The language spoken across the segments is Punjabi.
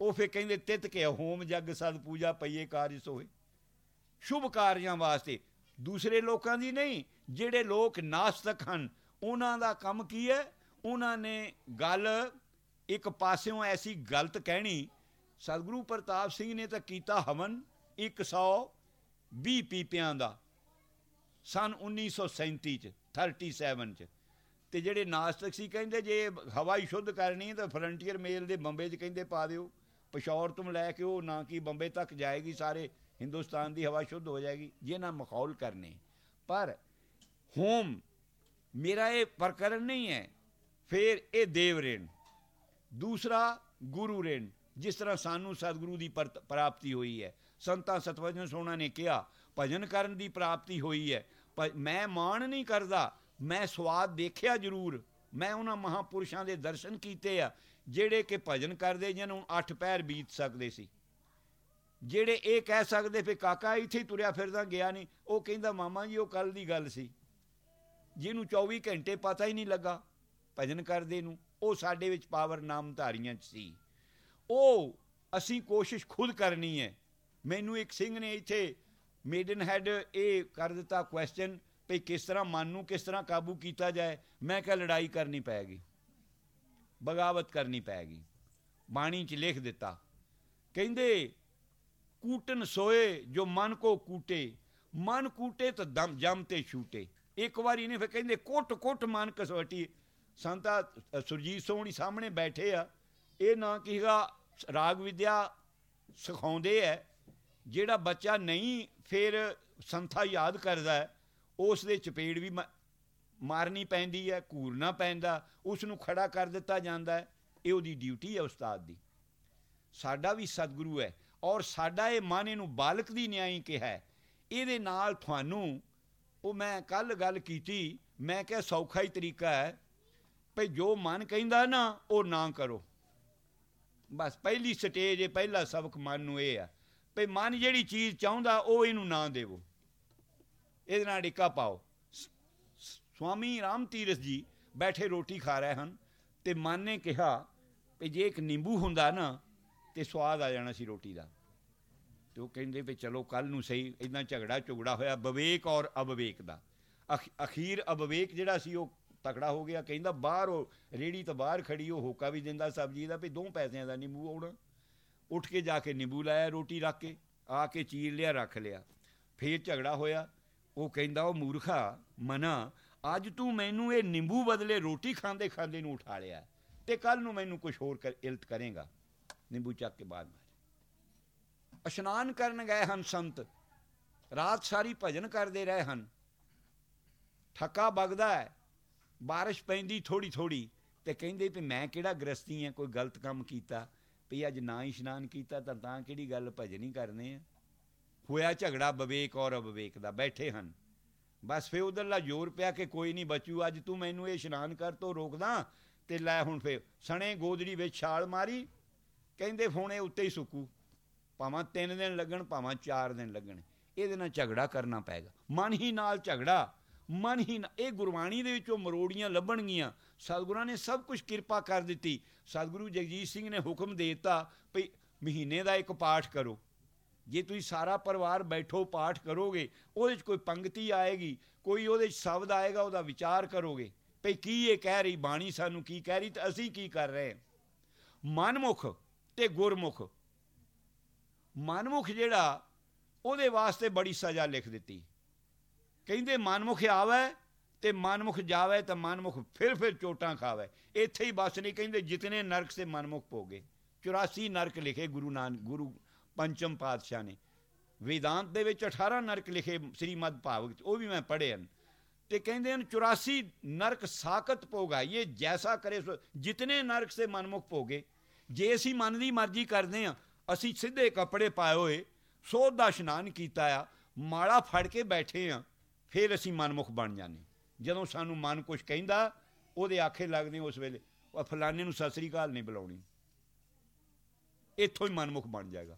ਉਹ ਫੇ ਕਹਿੰਦੇ, ਤਿਤ ਕੇ ਹੋਮ ਜਗ ਸਦ ਪੂਜਾ ਪਈਏ ਕਾਰਜ ਸੋਏ ਸ਼ੁਭ ਕਾਰਜਾਂ ਵਾਸਤੇ। ਦੂਸਰੇ ਲੋਕਾਂ ਦੀ ਨਹੀਂ, ਜਿਹੜੇ ਲੋਕ ਨਾਸਤਕ ਹਨ, ਉਹਨਾਂ ਦਾ ਕੰਮ ਕੀ ਹੈ? ਉਹਨਾਂ ਨੇ ਗੱਲ ਇੱਕ ਪਾਸਿਓਂ ਐਸੀ ਗਲਤ ਕਹਿਣੀ, ਸਤਿਗੁਰੂ ਪ੍ਰਤਾਪ ਸਿੰਘ ਨੇ ਤਾਂ ਕੀਤਾ ਹਵਨ 120 ਪੀਪਿਆਂ ਦਾ, ਸਨ 1937 ਚ 37 ਚ। ਤੇ ਜਿਹੜੇ ਨਾਸਤਕ ਸੀ, ਕਹਿੰਦੇ ਜੇ ਹਵਾ ਹੀ ਸ਼ੁੱਧ ਕਰਨੀ ਤਾਂ ਫਰੰਟੀਅਰ ਮੇਲ ਦੇ ਬੰਬੇ 'ਚ ਕਹਿੰਦੇ ਪਾ ਦਿਓ। ਪਸ਼ੌਰ ਤੋਂ ਲੈ ਕੇ ਉਹ ਨਾ ਕਿ ਬੰਬੇ ਤੱਕ ਜਾਏਗੀ ਸਾਰੇ, ਹਿੰਦੁਸਤਾਨ ਦੀ ਹਵਾ ਸ਼ੁੱਧ ਹੋ ਜਾਏਗੀ। ਜੇ ਨਾ ਮਖੌਲ ਕਰਨੇ। ਪਰ ਹੋਮ, ਮੇਰਾ ਇਹ ਪ੍ਰਕਰਨ ਨਹੀਂ ਹੈ, ਫਿਰ ਇਹ ਦੇਵ ਰੇਣ। ਦੂਸਰਾ, ਗੁਰੂ ਰੇਣ। ਜਿਸ ਤਰ੍ਹਾਂ ਸਾਨੂੰ ਸਤਿਗੁਰੂ ਦੀ ਪਰਤ- ਪ੍ਰਾਪਤੀ ਹੋਈ ਹੈ। ਸੰਤਾਂ ਸਤਵਜਨ ਸੋਣਾ ਨੇ ਕਿਹਾ, ਭਜਨ ਕਰਨ ਦੀ ਪ੍ਰਾਪਤੀ ਹੋਈ ਹੈ। ਪਰ ਮੈਂ ਮਾਣ ਨਹੀਂ ਕਰਦਾ, ਮੈਂ ਸਵਾਦ ਦੇਖਿਆ ਜ਼ਰੂਰ। ਮੈਂ ਉਹਨਾਂ ਮਹਾਪੁਰਸ਼ਾਂ ਦੇ ਦਰਸ਼ਨ ਕੀਤੇ ਆ, ਜਿਹੜੇ ਕਿ ਭਜਨ ਕਰਦੇ, ਜਿਹਨੂੰ ਅੱਠ ਪੈਰ ਬੀਤ ਸਕਦੇ ਸੀ। ਜਿਹੜੇ ਇਹ ਕਹਿ ਸਕਦੇ ਵੀ ਕਾਕਾ, ਇੱਥੇ ਤੁਰਿਆ ਫਿਰਦਾ, ਗਿਆ ਨਹੀਂ। ਉਹ ਕਹਿੰਦਾ, ਮਾਮਾ ਜੀ, ਉਹ ਕੱਲ ਦੀ ਗੱਲ ਸੀ। ਜਿਹਨੂੰ 24 ਘੰਟੇ ਪਤਾ ਹੀ ਨਹੀਂ ਲੱਗਾ, ਭਜਨ ਕਰਦੇ ਨੂੰ, ਉਹ ਸਾਡੇ ਵਿੱਚ ਪਾਵਰ ਨਾਮਧਾਰੀਆਂ ਚ ਸੀ। ਉਹ, ਅਸੀਂ ਕੋਸ਼ਿਸ਼ ਖੁਦ ਕਰਨੀ ਹੈ। ਮੈਨੂੰ ਇੱਕ ਸਿੰਘ ਨੇ ਇੱਥੇ ਮੇਡਨ ਹੈਡ ਇਹ ਕਰ ਦਿੱਤਾ ਕੁਐਸਚਨ ਵੀ ਕਿਸ ਤਰ੍ਹਾਂ ਮਨ ਨੂੰ ਕਿਸ ਤਰ੍ਹਾਂ ਕਾਬੂ ਕੀਤਾ ਜਾਏ, ਮੈਂ ਕਿਹਾ ਲੜਾਈ ਕਰਨੀ ਪੈਗੀ। ਬਗਾਵਤ ਕਰਨੀ ਪੈਗੀ। ਬਾਣੀ 'ਚ ਲਿਖ ਦਿੱਤਾ। ਕਹਿੰਦੇ, ਕੂਟਨ ਸੋਏ ਜੋ ਮਨ ਕੋ ਕੂਟੇ, ਮਨ ਕੂਟੇ ਤਾਂ ਦਮ ਜਮ ਤੇ ਛੂਟੇ। ਇੱਕ ਵਾਰੀ ਨੇ ਫਿਰ ਕਹਿੰਦੇ ਕੁੱਟ ਕੁੱਟ ਮਨ ਕਸਵਟੀ। ਸੰਤਾ ਸੁਰਜੀਤ ਸੋਹਣੀ ਸਾਹਮਣੇ ਬੈਠੇ ਆ। ਇਹ ਨਾ ਕਿਹਾ ਰਾਗ ਵਿਦਿਆ ਸਿਖਾਉਂਦੇ ਐ। ਜਿਹੜਾ ਬੱਚਾ ਨਹੀਂ, ਫਿਰ ਸੰਥਾ ਯਾਦ ਕਰਦਾ ਉਸ ਦੇ ਚਪੇੜ ਵੀ ਮ- ਮਾਰਨੀ ਪੈਂਦੀ ਹੈ, ਘੂਰਨਾ ਪੈਂਦਾ ਉਸ ਨੂੰ ਖੜਾ ਕਰ ਦਿੱਤਾ ਜਾਂਦਾ ਹੈ। ਇਹ ਉਹਦੀ ਡਿਊਟੀ ਹੈ ਉਸਤਾਦ ਦੀ। ਸਾਡਾ ਵੀ ਸਤਿਗੁਰੂ ਹੈ ਔਰ ਸਾਡਾ ਇਹ ਮਨ ਇਹਨੂੰ ਬਾਲਕ ਦੀ ਨਿਆਈ ਕਿਹਾ ਹੈ। ਇਹਦੇ ਨਾਲ ਤੁਹਾਨੂੰ ਉਹ ਮੈਂ ਕੱਲ ਗੱਲ ਕੀਤੀ, ਮੈਂ ਕਿਹਾ ਸੌਖਾ ਹੀ ਤਰੀਕਾ ਹੈ, ਭਈ ਜੋ ਮਨ ਕਹਿੰਦਾ ਨਾ, ਉਹ ਨਾ ਕਰੋ। ਬਸ ਪਹਿਲੀ ਸਟੇਜ ਹੈ ਪਹਿਲਾ ਸਬਕ ਮਨ ਨੂੰ ਇਹ ਆ ਭਈ ਮਨ ਜਿਹੜੀ ਚੀਜ਼ ਚਾਹੁੰਦਾ, ਉਹ ਇਹਨੂੰ ਨਾ ਦੇਵੋ। ਇਹਦੇ ਨਾਲ ਡਿੱਕਾ ਪਾਓ। ਸ- ਸਵਾਮੀ ਰਾਮ ਤੀਰਥ ਜੀ ਬੈਠੇ ਰੋਟੀ ਖਾ ਰਹੇ ਹਨ ਤੇ ਮਨ ਨੇ ਕਿਹਾ ਵੀ ਜੇ ਇੱਕ ਨਿੰਬੂ ਹੁੰਦਾ ਨਾ ਤੇ ਸਵਾਦ ਆ ਜਾਣਾ ਸੀ ਰੋਟੀ ਦਾ। ਤੇ ਉਹ ਕਹਿੰਦੇ ਵੀ ਚਲੋ ਕੱਲ ਨੂੰ ਸਹੀ ਇਦਾਂ ਝਗੜਾ ਝੁਗੜਾ ਹੋਇਆ ਵਿਵੇਕ ਔਰ ਅਵਿਵੇਕ ਦਾ। ਅਖ- ਅਖੀਰ ਅਵਿਵੇਕ ਜਿਹੜਾ ਸੀ ਉਹ ਤਕੜਾ ਹੋ ਗਿਆ, ਕਹਿੰਦਾ ਬਾਹਰ ਉਹ ਰੇੜੀ ਤੋਂ ਬਾਹਰ ਖੜੀ, ਉਹ ਹੋਕਾ ਵੀ ਦਿੰਦਾ ਸਬਜ਼ੀ ਦਾ ਵੀ ਦੋ ਪੈਸਿਆਂ ਦਾ ਨਿੰਬੂ ਆਉਣਾ। ਉੱਠ ਕੇ ਜਾ ਕੇ ਨਿੰਬੂ ਲਾਇਆ ਰੋਟੀ ਰੱਖ ਕੇ, ਆ ਕੇ ਚੀਰ ਲਿਆ, ਰੱਖ ਲਿਆ। ਫੇਰ ਝਗੜਾ ਹੋਇਆ ਉਹ ਕਹਿੰਦਾ, ਉਹ ਮੂਰਖਾ, ਮਨਾ, ਅੱਜ ਤੂੰ ਮੈਨੂੰ ਇਹ ਨਿੰਬੂ ਬਦਲੇ ਰੋਟੀ ਖਾਂਦੇ ਖਾਂਦੇ ਨੂੰ ਉਠਾ ਲਿਆ। ਤੇ ਕੱਲ ਨੂੰ ਮੈਨੂੰ ਕੁਝ ਹੋਰ ਕਰ, ਇਲਤ ਕਰੇਗਾ। ਨਿੰਬੂ ਚੱਕ ਕੇ ਬਾਅਦ ਮਾਰੇ ਇਸ਼ਨਾਨ ਕਰਨ ਗਏ ਹਨ ਸੰਤ। ਰਾਤ ਸਾਰੀ ਭਜਨ ਕਰਦੇ ਰਹੇ ਹਨ। ਠੱਕਾ ਵਗਦਾ ਹੈ। ਬਾਰਿਸ਼ ਪੈਂਦੀ ਥੋੜੀ ਥੋੜੀ ਤੇ ਕਹਿੰਦੇ ਵੀ ਮੈਂ ਕਿਹੜਾ ਗ੍ਰਸਤੀ ਆ, ਕੋਈ ਗਲਤ ਕੰਮ ਕੀਤਾ? ਵੀ ਅੱਜ ਨਾ ਇਸ਼ਨਾਨ ਕੀਤਾ ਤਾਂ ਤਾਂ ਕਿਹੜੀ ਗੱਲ ਭਜਨ ਹੀ ਕਰਨੇ ਆ? ਹੋਇਆ ਝਗੜਾ ਵਿਵੇਕ ਔਰ ਅਵਿਵੇਕ ਦਾ, ਬੈਠੇ ਹਨ। ਬਸ ਫੇ ਉਧਰਲਾ ਜ਼ੋਰ ਪਿਆ ਕਿ ਕੋਈ ਨਹੀਂ ਬਚੂ, ਅੱਜ ਤੂੰ ਮੈਨੂੰ ਇਹ ਇਸ਼ਨਾਨ ਕਰ, ਤੋਂ ਰੋਕਦਾ? ਤੇ ਲੈ ਹੁਣ ਫੇ ਸਣੇ ਗੋਦੜੀ ਵਿੱਚ ਛਾਲ ਮਾਰੀ, ਕਹਿੰਦੇ ਫੋਨੇ ਉੱਤੇ ਹੀ ਸੁੱਕੂ। ਭਾਵਾਂ 3 ਦਿਨ ਲੱਗਣ, ਭਾਵਾਂ 4 ਦਿਨ ਲੱਗਣ, ਇਹਦੇ ਨਾਲ ਝਗੜਾ ਕਰਨਾ ਪਏਗਾ ਮਨ ਹੀ ਨਾਲ ਝਗੜਾ, ਮਨ ਹੀ ਨਾ- ਇਹ ਗੁਰਬਾਣੀ ਦੇ ਵਿੱਚੋਂ ਮਰੋੜੀਆਂ ਲੱਭਣਗੀਆਂ। ਸਤਿਗੁਰਾਂ ਨੇ ਸਭ ਕੁਝ ਕਿਰਪਾ ਕਰ ਦਿੱਤੀ। ਸਤਿਗੁਰੂ ਜਗਜੀਤ ਸਿੰਘ ਨੇ ਹੁਕਮ ਦੇ ਦਿੱਤਾ ਭਈ ਮਹੀਨੇ ਦਾ ਇੱਕ ਪਾਠ ਕਰੋ। ਜੇ ਤੁਸੀਂ ਸਾਰਾ ਪਰਿਵਾਰ ਬੈਠੋ, ਪਾਠ ਕਰੋਗੇ, ਉਹਦੇ 'ਚ ਕੋਈ ਪੰਕਤੀ ਆਏਗੀ, ਕੋਈ ਉਹਦੇ 'ਚ ਸ਼ਬਦ ਆਏਗਾ, ਉਹਦਾ ਵਿਚਾਰ ਕਰੋਗੇ। ਭਈ ਕੀ ਇਹ ਕਹਿ ਰਹੀ, ਬਾਣੀ ਸਾਨੂੰ ਕੀ ਕਹਿ ਰਹੀ, ਤੇ ਅਸੀਂ ਕੀ ਕਰ ਰਹੇ ਹਾਂ? ਮਨਮੁਖ ਤੇ ਗੁਰਮੁਖ। ਮਨਮੁਖ ਜਿਹੜਾ, ਉਹਦੇ ਵਾਸਤੇ ਬੜੀ ਸਜ਼ਾ ਲਿਖ ਦਿੱਤੀ। ਕਹਿੰਦੇ ਮਨਮੁਖ ਆਵੇ, ਤੇ ਮਨਮੁਖ ਜਾਵੇ, ਤਾਂ ਮਨਮੁਖ ਫਿਰ ਫਿਰ ਚੋਟਾਂ ਖਾਵੇ। ਇੱਥੇ ਹੀ ਬਸ ਨਹੀਂ, ਕਹਿੰਦੇ ਜਿਤਨੇ ਨਰਕ ਸੇ ਮਨਮੁਖ ਪੋਗੇ। 84 ਨਰਕ ਲਿਖੇ ਗੁਰੂ ਨਾਨਕ, ਗੁਰੂ ਪੰਚਮ ਪਾਤਸ਼ਾਹ ਨੇ। ਵੇਦਾਂਤ ਦੇ ਵਿੱਚ 18 ਨਰਕ ਲਿਖੇ ਸ੍ਰੀਮਦ ਭਾਗਵਤ ਉਹ ਵੀ ਮੈਂ ਪੜ੍ਹੇ ਹਨ। ਤੇ ਕਹਿੰਦੇ ਹਨ 84 ਨਰਕ ਸਾਖਤ ਪੋਗਾ ਇਹ ਜੈਸਾ ਕਰੇ ਸੋ ਜਿਤਨੇ ਨਰਕ ਸੇ ਮਨਮੁਖ ਪੋਗੇ ਜੇ ਅਸੀਂ ਮਨ ਦੀ ਮਰਜ਼ੀ ਕਰਦੇ ਆ ਅਸੀਂ ਸਿੱਧੇ ਕੱਪੜੇ ਪਾਏ ਹੋਏ, ਸੋਧ ਦਾ ਇਸ਼ਨਾਨ ਕੀਤਾ ਆ ਮਾੜਾ ਫੜ ਕੇ ਬੈਠੇ ਆ ਫਿਰ ਅਸੀਂ ਮਨਮੁਖ ਬਣ ਜਾਂਦੇ ਜਦੋਂ ਸਾਨੂੰ ਮਨ ਕੁਝ ਕਹਿੰਦਾ, ਉਹਦੇ ਆਖੇ ਲੱਗਦੇ ਉਸ ਵੇਲੇ, ਉਹ ਫਲਾਣੇ ਨੂੰ ਸਤਿ ਸ੍ਰੀ ਅਕਾਲ ਨਹੀਂ ਬੁਲਾਉਣੀ। ਇੱਥੋਂ ਹੀ ਮਨਮੁਖ ਬਣ ਜਾਏਗਾ।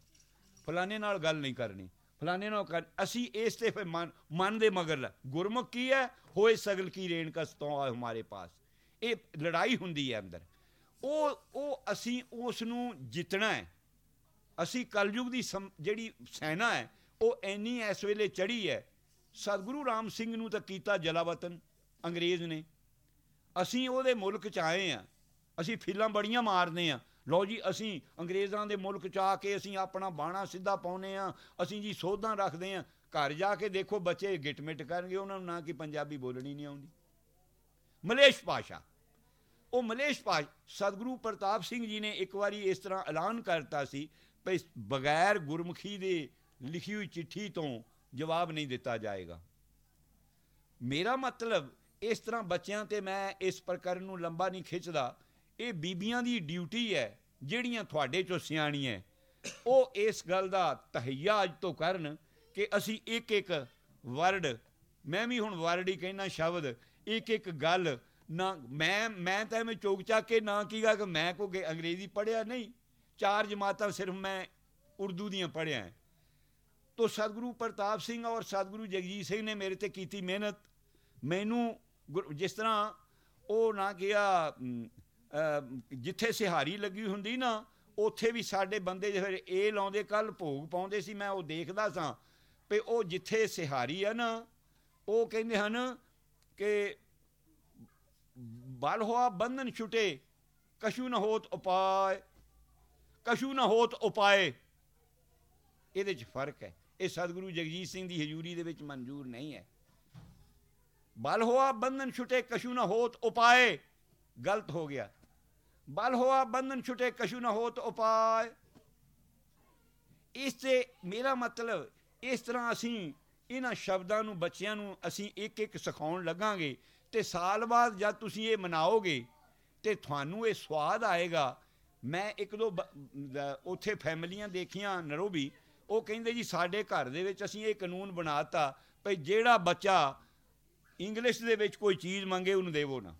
ਫਲਾਣੇ ਨਾਲ ਗੱਲ ਨਹੀਂ ਕਰਨੀ। ਫਲਾਣੇ ਨਾਲ ਕਰ ਅਸੀਂ ਇਸ ਤੇ ਫਿਰ ਮਨ ਮਨ ਦੇ ਮਗਰ ਗੁਰਮੁਖ ਕੀ ਹੈ? ਹੋਏ ਸਗਲ ਕੀ ਰੇਣ ਕਸ ਤੋਂ ਆ ਹਮਾਰੇ ਪਾਸ। ਇਹ ਲੜਾਈ ਹੁੰਦੀ ਹੈ ਅੰਦਰ। ਉਹ ਉਹ ਅਸੀਂ ਉਸ ਨੂੰ ਜਿੱਤਣਾ ਹੈ। ਅਸੀਂ ਕਲਯੁਗ ਦੀ ਜਿਹੜੀ ਸੈਨਾ ਹੈ, ਉਹ ਐਨੀ ਇਸ ਵੇਲੇ ਚੜੀ ਹੈ। ਸਤਿਗੁਰੂ ਰਾਮ ਸਿੰਘ ਨੂੰ ਤਾਂ ਕੀਤਾ ਜਲਾਵਤਨ, ਅੰਗਰੇਜ਼ ਨੇ। ਅਸੀਂ ਉਹਦੇ ਮੁਲਕ ਚ ਆਏ ਆ ਅਸੀਂ ਫਿਲਾਂ ਬੜੀਆਂ ਮਾਰਦੇ ਆ ਲਓ ਜੀ, ਅਸੀਂ ਅੰਗਰੇਜ਼ਾਂ ਦੇ ਮੁਲਕ ਚ ਆ ਕੇ ਅਸੀਂ ਆਪਣਾ ਬਾਣਾ ਸਿੱਧਾ ਪਾਉਨੇ ਆ ਅਸੀਂ ਜੀ ਸੋਧਾਂ ਰੱਖਦੇ ਆ ਘਰ ਜਾ ਕੇ ਦੇਖੋ, ਬੱਚੇ ਗਿਟਮਿਟ ਕਰਨਗੇ, ਉਹਨਾਂ ਨੂੰ ਨਾ ਕਿ ਪੰਜਾਬੀ ਬੋਲਣੀ ਨਹੀਂ ਆਉਂਦੀ। ਮਲੇਸ਼ ਭਾਸ਼ਾ। ਉਹ ਮਲੇਸ਼ ਭਾਸ਼ਾ, ਸਤਿਗੁਰੂ ਪ੍ਰਤਾਪ ਸਿੰਘ ਜੀ ਨੇ ਇੱਕ ਵਾਰੀ ਇਸ ਤਰ੍ਹਾਂ ਐਲਾਨ ਕਰਤਾ ਸੀ ਕਿ ਬਗੈਰ ਗੁਰਮੁਖੀ ਦੇ ਲਿਖੀ ਹੋਈ ਚਿੱਠੀ ਤੋਂ ਜਵਾਬ ਨਹੀਂ ਦਿੱਤਾ ਜਾਏਗਾ। ਮੇਰਾ ਮਤਲਬ, ਇਸ ਤਰ੍ਹਾਂ ਬੱਚਿਆਂ ਤੇ ਮੈਂ ਇਸ ਪ੍ਰਕਰਨ ਨੂੰ ਲੰਬਾ ਨਹੀਂ ਖਿੱਚਦਾ ਇਹ ਬੀਬੀਆਂ ਦੀ ਡਿਊਟੀ ਹੈ, ਜਿਹੜੀਆਂ ਤੁਹਾਡੇ ਚੋਂ ਸਿਆਣੀਆਂ ਉਹ ਇਸ ਗੱਲ ਦਾ ਤਹਈਆ ਅੱਜ ਤੋਂ ਕਰਨ ਕਿ ਅਸੀਂ ਇੱਕ ਇੱਕ ਵਰਡ, ਮੈਂ ਵੀ ਹੁਣ ਵਰਡ ਹੀ ਕਹਿਣਾ ਸ਼ਬਦ, ਇੱਕ ਇੱਕ ਗੱਲ, ਨਾ ਮੈਂ ਮੈਂ ਤਾਂ ਮੈਂ ਚੋਕ ਚਾ ਕੇ ਨਾ ਕੀਗਾ ਕਿ ਮੈਂ ਕੋ ਅੰਗਰੇਜ਼ੀ ਪੜਿਆ ਨਹੀਂ। ਚਾਰ ਜਮਾਤਾਂ ਸਿਰਫ ਮੈਂ ਉਰਦੂ ਦੀਆਂ ਪੜਿਆ ਹੈ। ਤੋ ਸਤਿਗੁਰੂ ਪ੍ਰਤਾਪ ਸਿੰਘ ਔਰ ਸਤਿਗੁਰੂ ਜਗਜੀਤ ਸਿੰਘ ਨੇ ਮੇਰੇ ਤੇ ਕੀਤੀ ਮਿਹਨਤ। ਮੈਨੂੰ ਜਿਸ ਤਰ੍ਹਾਂ ਉਹ ਨਾ ਗਿਆ ਜਿੱਥੇ ਸਿਹਾਰੀ ਲੱਗੀ ਹੁੰਦੀ ਨਾ, ਉੱਥੇ ਵੀ ਸਾਡੇ ਬੰਦੇ ਜਿਹੜੇ ਇਹ ਲਾਉਂਦੇ ਕੱਲ ਭੋਗ ਪਾਉਂਦੇ ਸੀ, ਮੈਂ ਉਹ ਦੇਖਦਾ ਸਾਂ। ਵੀ ਉਹ ਜਿੱਥੇ ਸਿਹਾਰੀ ਆ ਨਾ, ਉਹ ਕਹਿੰਦੇ ਹਨ ਕਿ ਬਲ ਹੋਆ ਬੰਧਨ ਛੁਟੇ ਕਸ਼ੂ ਨਾ ਹੋਤ ਉਪਾਏ ਕਸ਼ੂ ਨਾ ਹੋਤ ਉਪਾਏ। ਇਹਦੇ 'ਚ ਫ਼ਰਕ ਹੈ। ਇਹ ਸਤਿਗੁਰੂ ਜਗਜੀਤ ਸਿੰਘ ਦੀ ਹਜ਼ੂਰੀ ਦੇ ਵਿੱਚ ਮਨਜ਼ੂਰ ਨਹੀਂ ਹੈ। ਬਲ ਹੋਆ ਬੰਧਨ ਛੁਟੇ ਕਸ਼ੂ ਨਾ ਹੋਤ ਉਪਾਏ। ਗਲਤ ਹੋ ਗਿਆ। ਬਲ ਹੋਆ ਬੰਧਨ ਛੁਟੇ ਕਸ਼ੂ ਨਾ ਹੋਤ ਉਪਾਏ। ਇਸ ਤੇ ਮੇਰਾ ਮਤਲਬ ਇਸ ਤਰ੍ਹਾਂ ਅਸੀਂ ਇਹਨਾਂ ਸ਼ਬਦਾਂ ਨੂੰ ਬੱਚਿਆਂ ਨੂੰ ਅਸੀਂ ਇੱਕ ਇੱਕ ਸਿਖਾਉਣ ਲੱਗਾਂਗੇ ਤੇ ਸਾਲ ਬਾਅਦ ਜਦ ਤੁਸੀਂ ਇਹ ਮਨਾਓਗੇ ਤੇ ਤੁਹਾਨੂੰ ਇਹ ਸਵਾਦ ਆਏਗਾ। ਮੈਂ ਇੱਕ ਦੋ ਉੱਥੇ ਫੈਮਲੀਆਂ ਦੇਖੀਆਂ ਨਰੋਬੀ, ਉਹ ਕਹਿੰਦੇ ਜੀ ਸਾਡੇ ਘਰ ਦੇ ਵਿੱਚ ਅਸੀਂ ਇਹ ਕਾਨੂੰਨ ਬਣਾਤਾ ਭਈ ਜਿਹੜਾ ਬੱਚਾ ਇੰਗਲਿਸ਼ ਦੇ ਵਿੱਚ ਕੋਈ ਚੀਜ਼ ਮੰਗੇ ਉਹਨੂੰ ਦੇਵੋ ਨਾ।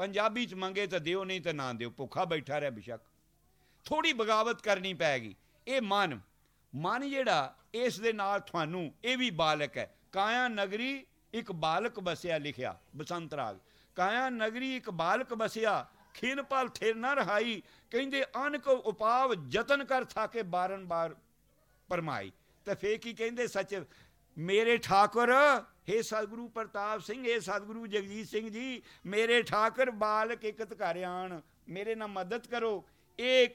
ਪੰਜਾਬੀ ਚ ਮੰਗੇ ਤਾਂ ਦਿਓ, ਨਹੀਂ ਤਾਂ ਨਾ ਦਿਓ। ਭੁੱਖਾ ਬੈਠਾ ਰਿਹਾ ਬਿਸ਼ੱਕ। ਥੋੜੀ ਬਗਾਵਤ ਕਰਨੀ ਪੈਗੀ ਇਹ ਮਨ ਮਨ ਜਿਹੜਾ, ਇਸ ਦੇ ਨਾਲ ਤੁਹਾਨੂੰ, ਇਹ ਵੀ ਬਾਲਕ ਹੈ। ਕਾਇਆ ਨਗਰੀ ਇੱਕ ਬਾਲਕ ਬਸਿਆ ਲਿਖਿਆ, ਬਸੰਤ ਰਾਗ। ਕਾਇਆ ਨਗਰੀ ਇੱਕ ਬਾਲਕ ਬਸਿਆ ਖਿਨ ਪਲ ਥਿਰ ਨਾ ਰਹਾਈ। ਕਹਿੰਦੇ, ਅਨਕ ਉਪਾਵ ਯਤਨ ਕਰ ਥਾਕੇ ਬਾਰਨ ਬਾਰ ਪਰਮਾਈ। ਤੇ ਫੇ ਕੀ ਕਹਿੰਦੇ, ਸੱਚ, ਮੇਰੇ ਠਾਕੁਰ हे ਸਤਿਗੁਰੂ ਪ੍ਰਤਾਪ ਸਿੰਘ हे ਸਤਿਗੁਰੂ ਜਗਜੀਤ ਸਿੰਘ ਜੀ, ਮੇਰੇ ਠਾਕੁਰ ਬਾਲਕ ਇਕਤ ਘਰ ਆਣ, ਮੇਰੇ ਨਾਲ ਮਦਦ ਕਰੋ। ਇਹ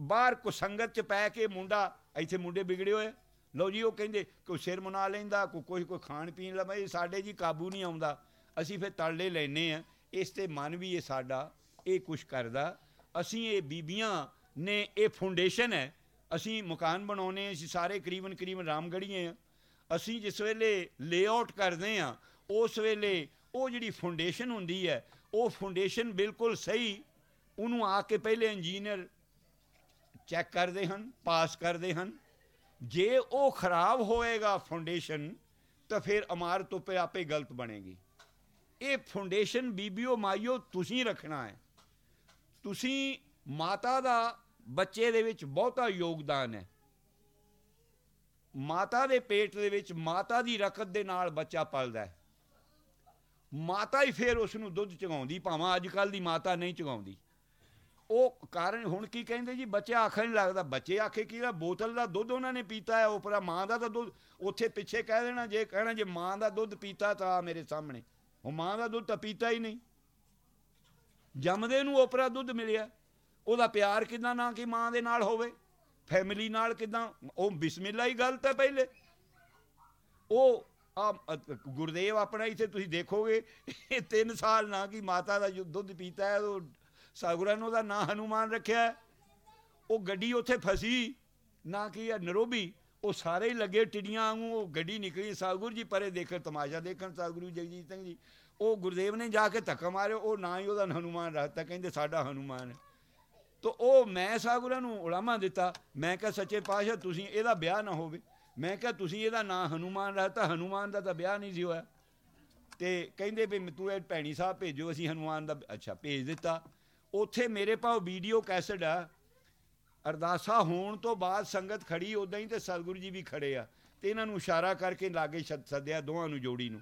ਬਾਹਰ ਕੋ ਸੰਗਤ ਚ ਪੈ ਕੇ ਮੁੰਡਾ, ਇੱਥੇ ਮੁੰਡੇ ਵਿਗੜੇ ਹੋਏ ਲਓ ਜੀ, ਉਹ ਕਹਿੰਦੇ, ਕੋਈ ਸਿਰ ਮਨਾ ਲੈਂਦਾ, ਕੋਈ ਕੋਈ ਕੋਈ ਖਾਣ ਪੀਣ ਲਾ, ਬਈ ਸਾਡੇ ਜੀ ਕਾਬੂ ਨਹੀਂ ਆਉਂਦਾ। ਅਸੀਂ ਫਿਰ ਤੜਲੇ ਲੈਨੇ ਆ। ਇਸ ਤੇ ਮਨ ਵੀ ਇਹ ਸਾਡਾ, ਇਹ ਕੁਛ ਕਰਦਾ। ਅਸੀਂ ਇਹ ਬੀਬੀਆਂ ਨੇ, ਇਹ ਫਾਊਂਡੇਸ਼ਨ ਹੈ। ਅਸੀਂ ਮਕਾਨ ਬਣਾਉਨੇ ਅਸੀਂ ਸਾਰੇ ਕਰੀਬਨ ਕਰੀਬਨ ਰਾਮਗੜੀਏ ਆ। ਅਸੀਂ ਜਿਸ ਵੇਲੇ ਲੇਆਊਟ ਕਰਦੇ ਆ ਉਸ ਵੇਲੇ ਉਹ ਜਿਹੜੀ ਫਾਊਂਡੇਸ਼ਨ ਹੁੰਦੀ ਹੈ, ਉਹ ਫਾਊਂਡੇਸ਼ਨ ਬਿਲਕੁਲ ਸਹੀ, ਉਹਨੂੰ ਆ ਕੇ ਪਹਿਲੇ ਇੰਜੀਨੀਅਰ ਚੈੱਕ ਕਰਦੇ ਹਨ ਪਾਸ ਕਰਦੇ ਹਨ। ਜੇ ਉਹ ਖਰਾਬ ਹੋਏਗਾ ਫਾਊਂਡੇਸ਼ਨ ਤਾਂ ਫਿਰ ਇਮਾਰਤ ਉੱਤੇ ਆਪੇ ਗਲਤ ਬਣੇਗੀ। ਇਹ ਫਾਊਂਡੇਸ਼ਨ ਬੀਬੀਓ ਮਾਈਓ ਤੁਸੀਂ ਰੱਖਣਾ ਹੈ। ਤੁਸੀਂ ਮਾਤਾ ਦਾ ਬੱਚੇ ਦੇ ਵਿੱਚ ਬਹੁਤਾ ਯੋਗਦਾਨ ਹੈ। ਮਾਤਾ ਦੇ ਪੇਟ ਦੇ ਵਿੱਚ ਮਾਤਾ ਦੀ ਰਕਤ ਦੇ ਨਾਲ ਬੱਚਾ ਪਲਦਾ ਹੈ। ਮਾਤਾ ਹੀ ਫਿਰ ਉਸ ਨੂੰ ਦੁੱਧ ਚਗਾਉਂਦੀ, ਭਾਵੇਂ ਅੱਜ ਕੱਲ ਦੀ ਮਾਤਾ ਨਹੀਂ ਚਗਾਉਂਦੀ। ਉਹ ਕਾਰਨ ਹੁਣ ਕੀ ਕਹਿੰਦੇ ਜੀ? ਬੱਚਾ ਆਖਣ ਨਹੀਂ ਲੱਗਦਾ ਬੱਚੇ ਆਖੇ ਕੀ ਬੋਤਲ ਦਾ ਦੁੱਧ ਉਹਨਾਂ ਨੇ ਪੀਤਾ ਹੈ ਉਪਰਾ ਮਾਂ ਦਾ ਤਾਂ ਦੁੱਧ, ਉੱਥੇ ਪਿੱਛੇ ਕਹਿ ਦੇਣਾ, ਜੇ ਕਹਿਣਾ, ਜੇ ਮਾਂ ਦਾ ਦੁੱਧ ਪੀਤਾ ਤਾਂ ਮੇਰੇ ਸਾਹਮਣੇ। ਉਹ ਮਾਂ ਦਾ ਦੁੱਧ ਤਾਂ ਪੀਤਾ ਹੀ ਨਹੀਂ। ਜੰਮਦੇ ਨੂੰ ਉਪਰਾ ਦੁੱਧ ਮਿਲਿਆ। ਉਹਦਾ ਪਿਆਰ ਕਿਦਾਂ ਨਾ ਕਿ ਮਾਂ ਦੇ ਨਾਲ ਹੋਵੇ। ਫੈਮਿਲੀ ਨਾਲ ਕਿਦਾਂ? ਉਹ ਬਿਸਮਿਲ੍ਲਾ ਹੀ ਗਲਤ ਹੈ ਪਹਿਲੇ। ਉਹ ਆ ਗੁਰਦੇਵ ਆਪਣਾ ਇੱਥੇ ਤੁਸੀਂ ਦੇਖੋਗੇ, ਇਹ 3 ਸਾਲ ਨਾ ਕਿ ਮਾਤਾ ਦਾ ਦੁੱਧ ਪੀਤਾ ਹੈ, ਉਹ ਸਾਗੁਰਾਂ ਨੂੰ ਉਹਦਾ ਨਾਂ ਹਨੂਮਾਨ ਰੱਖਿਆ ਉਹ ਗੱਡੀ ਉੱਥੇ ਫਸੀ, ਨਾ ਕਿ ਹੈ ਨਰੋਬੀ, ਉਹ ਸਾਰੇ ਹੀ ਲੱਗੇ ਟਿੜੀਆਂ ਵਾਂਗੂ, ਉਹ ਗੱਡੀ ਨਿਕਲੀ। ਸਾਗੁਰ ਜੀ ਪਰੇ ਦੇਖਣ ਤਮਾਸ਼ਾ ਦੇਖਣ, ਸਾਗੁਰੂ ਜਗਜੀਤ ਸਿੰਘ ਜੀ। ਉਹ ਗੁਰਦੇਵ ਨੇ ਜਾ ਕੇ ਧੱਕਾ ਮਾਰਿਆ, ਉਹ ਨਾ ਹੀ ਉਹਦਾ ਹਨੂਮਾਨ ਰੱਖਤਾ, ਕਹਿੰਦੇ ਸਾਡਾ ਹਨੂਮਾਨ ਹੈ। ਤੋ ਉਹ ਮੈਂ ਸਾਗੁਰਾਂ ਨੂੰ ਉਲਾਮਾ ਦਿੱਤਾ, ਮੈਂ ਕਿਹਾ, ਸੱਚੇ ਪਾਤਸ਼ਾਹ, ਤੁਸੀਂ ਇਹਦਾ ਵਿਆਹ ਨਾ ਹੋਵੇ। ਮੈਂ ਕਿਹਾ, ਤੁਸੀਂ ਇਹਦਾ ਨਾਂ ਹਨੂਮਾਨ ਰੱਖਤਾ ਹਨੂਮਾਨ ਦਾ ਤਾਂ ਵਿਆਹ ਨਹੀਂ ਸੀ ਹੋਇਆ। ਤੇ ਕਹਿੰਦੇ ਵੀ, ਤੂੰ ਇਹ ਭੈਣੀ ਸਾਹਿਬ ਭੇਜੋ, ਅਸੀਂ ਹਨੂਮਾਨ ਦਾ, ਅੱਛਾ, ਭੇਜ ਦਿੱਤਾ। ਉੱਥੇ ਮੇਰੇ ਪਾਉ ਵੀਡੀਓ ਕੈਸਟ ਆ। ਅਰਦਾਸਾ ਹੋਣ ਤੋਂ ਬਾਅਦ ਸੰਗਤ ਖੜੀ ਉਦਾਂ ਹੀ ਤੇ ਸਤਿਗੁਰੂ ਜੀ ਵੀ ਖੜੇ ਆ। ਤੇ ਇਹਨਾਂ ਨੂੰ ਇਸ਼ਾਰਾ ਕਰਕੇ ਲਾਗੇ ਸੱਦਿਆ, ਦੋਹਾਂ ਨੂੰ ਜੋੜੀ ਨੂੰ।